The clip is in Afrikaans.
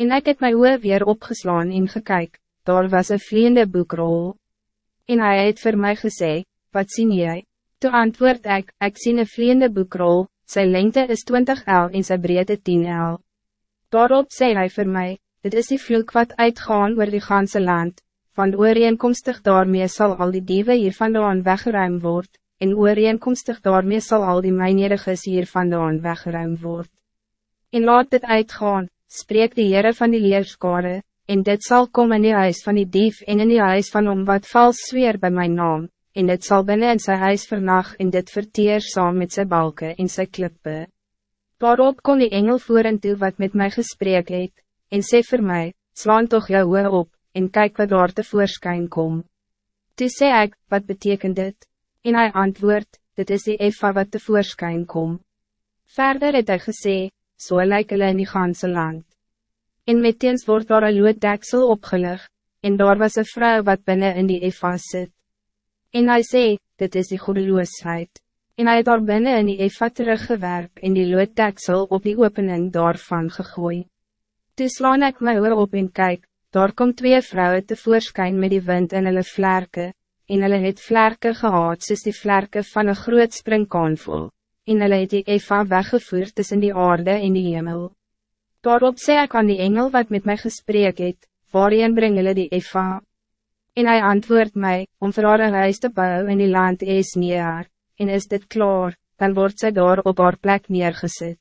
En ik het my oor weer opgeslaan en gekyk, daar was een vliegende boekrol. En hij het voor mij gezegd, wat zie jij? Toen antwoord ik, ik zie een vliegende boekrol, zijn lengte is 20 el en zijn breedte 10 el. Daarop zei hij voor mij, dit is die vloek wat uitgaan oor die ganse land, van ooreenkomstig daarmee zal al die dieven hier vandaan weggeruimd worden, en ooreenkomstig daarmee zal al die mijneriges hier vandaan weggeruimd worden. En laat dit uitgaan, spreek die Heere van die leerskade, en dit zal komen in die huis van die dief en in die huis van om wat vals zweer bij mijn naam, en dit zal binnen in sy huis vernag en dit verteer saam met sy balken en sy klippe. Daarop kon die engel voor en toe wat met mij gesprek het, en sê vir my, slaan toch jou oor op, en kijk wat daar tevoorschijn kom. Toe sê ek, wat betekent dit? En hij antwoord, dit is die Eva wat tevoorschijn kom. Verder het hy gesê, so lyk hulle in die ganse land. En meteens word daar een looddeksel opgelig, en daar was een vrouw wat binnen in die Eva zit. En hij zei, dit is die goedeloosheid. En hij het daar binnen in die Eva teruggewerp en die looddeksel op die opening daarvan gegooi. Toe slaan ek my oor op en kyk, daar kom twee vrouwen tevoorschijn met die wind in hulle vlerke, en hulle het vlerke gehad soos die vlerke van een groot springkaanvol, en hulle het die Eva weggevoerd tussen die aarde en die hemel. Daarop sê ek aan die engel wat met mij gesprek het, waarin bring hulle die Eva? En hij antwoordt mij, om vir haar een huis te bouwen in die land is neer, en is dit klaar, dan wordt zij daar op haar plek neergezet.